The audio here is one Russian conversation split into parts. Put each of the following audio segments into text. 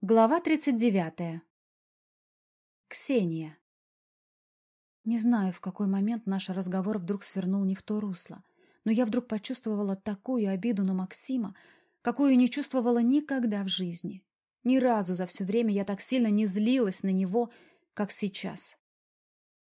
Глава 39. Ксения. Не знаю, в какой момент наш разговор вдруг свернул не в то русло, но я вдруг почувствовала такую обиду на Максима, какую не чувствовала никогда в жизни. Ни разу за все время я так сильно не злилась на него, как сейчас.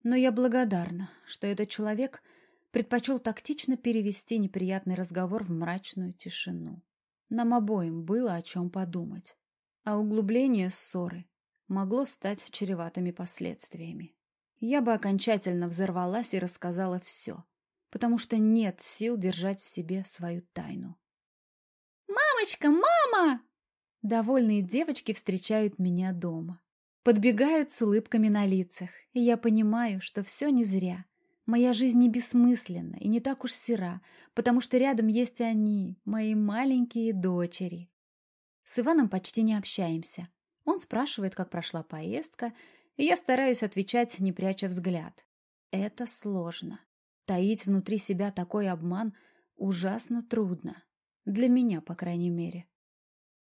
Но я благодарна, что этот человек предпочел тактично перевести неприятный разговор в мрачную тишину. Нам обоим было о чем подумать а углубление ссоры могло стать чреватыми последствиями. Я бы окончательно взорвалась и рассказала все, потому что нет сил держать в себе свою тайну. «Мамочка, мама!» Довольные девочки встречают меня дома. Подбегают с улыбками на лицах, и я понимаю, что все не зря. Моя жизнь не бессмысленна и не так уж сера, потому что рядом есть они, мои маленькие дочери. С Иваном почти не общаемся. Он спрашивает, как прошла поездка, и я стараюсь отвечать, не пряча взгляд. Это сложно. Таить внутри себя такой обман ужасно трудно. Для меня, по крайней мере.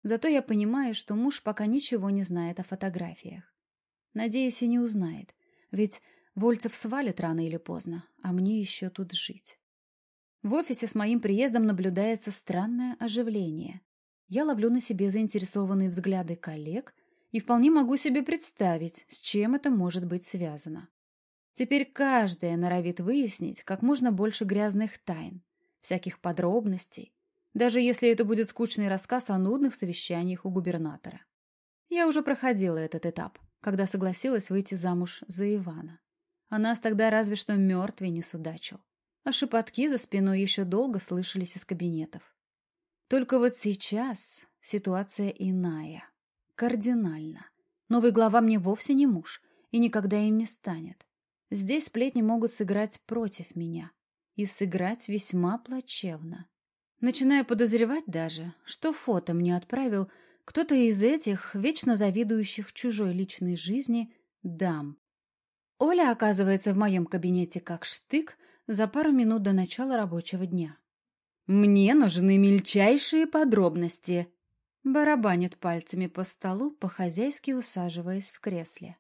Зато я понимаю, что муж пока ничего не знает о фотографиях. Надеюсь, и не узнает. Ведь Вольцев свалит рано или поздно, а мне еще тут жить. В офисе с моим приездом наблюдается странное оживление. Я ловлю на себе заинтересованные взгляды коллег и вполне могу себе представить, с чем это может быть связано. Теперь каждая норовит выяснить как можно больше грязных тайн, всяких подробностей, даже если это будет скучный рассказ о нудных совещаниях у губернатора. Я уже проходила этот этап, когда согласилась выйти замуж за Ивана. А нас тогда разве что мертвый не судачил. А шепотки за спиной еще долго слышались из кабинетов. Только вот сейчас ситуация иная. Кардинально. Новый глава мне вовсе не муж и никогда им не станет. Здесь сплетни могут сыграть против меня. И сыграть весьма плачевно. Начинаю подозревать даже, что фото мне отправил кто-то из этих, вечно завидующих чужой личной жизни, дам. Оля оказывается в моем кабинете как штык за пару минут до начала рабочего дня. Мне нужны мельчайшие подробности. Барабанит пальцами по столу, по-хозяйски усаживаясь в кресле.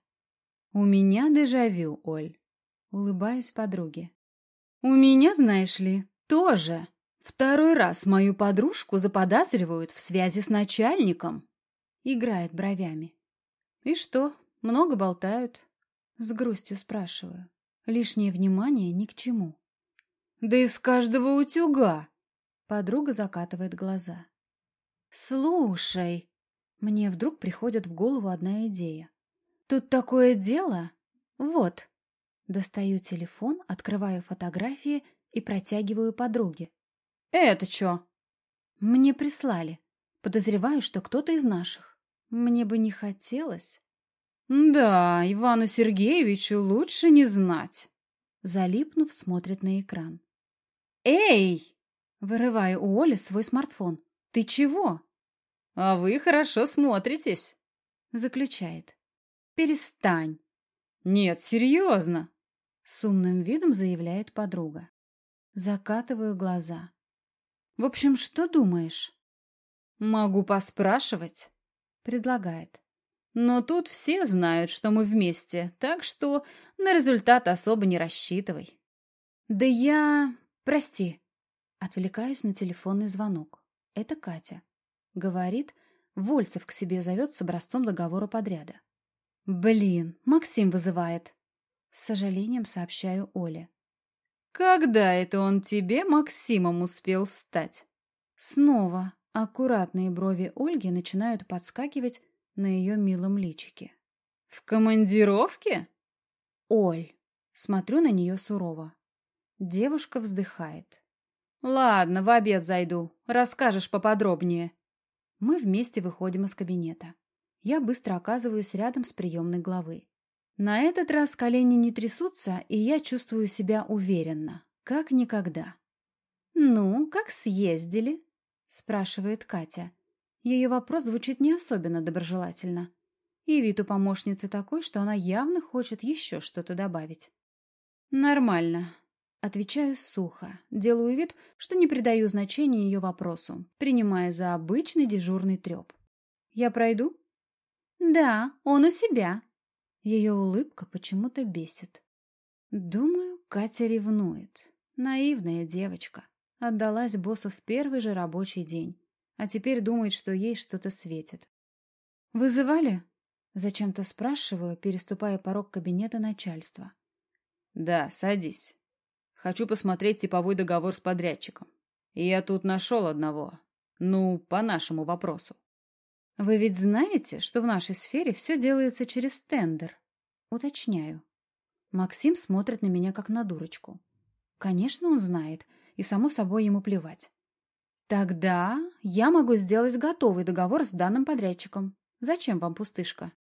У меня дежавю, Оль. Улыбаюсь подруге. У меня, знаешь ли, тоже. Второй раз мою подружку заподозривают в связи с начальником. Играет бровями. И что, много болтают? С грустью спрашиваю. Лишнее внимание ни к чему. Да из каждого утюга. Подруга закатывает глаза. «Слушай!» Мне вдруг приходит в голову одна идея. «Тут такое дело? Вот!» Достаю телефон, открываю фотографии и протягиваю подруге. «Это чё?» «Мне прислали. Подозреваю, что кто-то из наших. Мне бы не хотелось». «Да, Ивану Сергеевичу лучше не знать». Залипнув, смотрит на экран. «Эй!» Вырываю у Оли свой смартфон. «Ты чего?» «А вы хорошо смотритесь», — заключает. «Перестань». «Нет, серьезно», — с умным видом заявляет подруга. Закатываю глаза. «В общем, что думаешь?» «Могу поспрашивать», — предлагает. «Но тут все знают, что мы вместе, так что на результат особо не рассчитывай». «Да я... Прости», Отвлекаюсь на телефонный звонок. Это Катя. Говорит, Вольцев к себе зовет с образцом договора подряда. «Блин, Максим вызывает!» С сожалением сообщаю Оле. «Когда это он тебе Максимом успел стать?» Снова аккуратные брови Ольги начинают подскакивать на ее милом личике. «В командировке?» «Оль!» Смотрю на нее сурово. Девушка вздыхает. «Ладно, в обед зайду. Расскажешь поподробнее». Мы вместе выходим из кабинета. Я быстро оказываюсь рядом с приемной главы. На этот раз колени не трясутся, и я чувствую себя уверенно, как никогда. «Ну, как съездили?» — спрашивает Катя. Ее вопрос звучит не особенно доброжелательно. И вид у помощницы такой, что она явно хочет еще что-то добавить. «Нормально. Отвечаю сухо, делаю вид, что не придаю значения ее вопросу, принимая за обычный дежурный треп. «Я пройду?» Да, он у себя. Ее улыбка почему-то бесит. Думаю, Катя ревнует. Наивная девочка. Отдалась боссу в первый же рабочий день. А теперь думает, что ей что-то светит. «Вызывали?» Зачем-то спрашиваю, переступая порог кабинета начальства. «Да, садись. Хочу посмотреть типовой договор с подрядчиком. Я тут нашел одного. Ну, по нашему вопросу. Вы ведь знаете, что в нашей сфере все делается через тендер? Уточняю. Максим смотрит на меня как на дурочку. Конечно, он знает, и само собой ему плевать. Тогда я могу сделать готовый договор с данным подрядчиком. Зачем вам пустышка?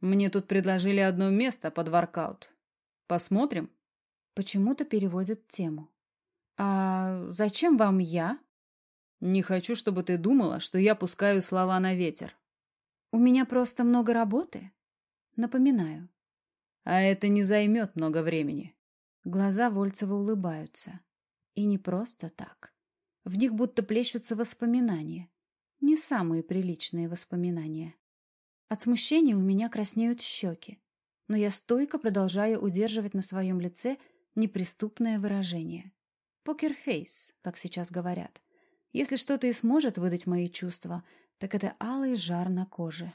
Мне тут предложили одно место под воркаут. Посмотрим? Почему-то переводит тему. А зачем вам я? Не хочу, чтобы ты думала, что я пускаю слова на ветер. У меня просто много работы. Напоминаю. А это не займет много времени. Глаза Вольцева улыбаются. И не просто так. В них будто плещутся воспоминания. Не самые приличные воспоминания. От смущения у меня краснеют щеки, но я стойко продолжаю удерживать на своем лице неприступное выражение. Покерфейс, как сейчас говорят. Если что-то и сможет выдать мои чувства, так это алый жар на коже.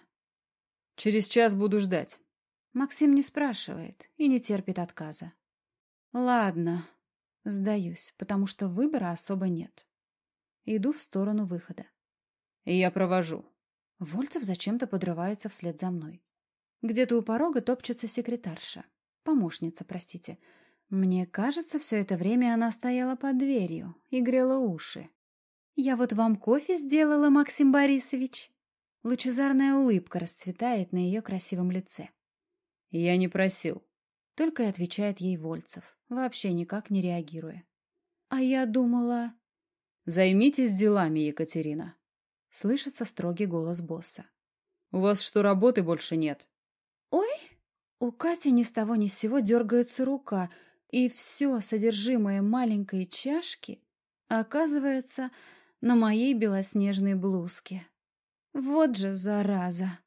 «Через час буду ждать». Максим не спрашивает и не терпит отказа. «Ладно, сдаюсь, потому что выбора особо нет. Иду в сторону выхода. Я провожу». Вольцев зачем-то подрывается вслед за мной. Где-то у порога топчется секретарша. Помощница, простите. Мне кажется, все это время она стояла под дверью и грела уши. «Я вот вам кофе сделала, Максим Борисович!» Лучезарная улыбка расцветает на ее красивом лице. «Я не просил», — только и отвечает ей Вольцев, вообще никак не реагируя. «А я думала...» «Займитесь делами, Екатерина», — слышится строгий голос босса. «У вас что, работы больше нет?» «Ой!» У Кати ни с того ни с сего дергается рука, и все содержимое маленькой чашки оказывается на моей белоснежной блузке. Вот же зараза!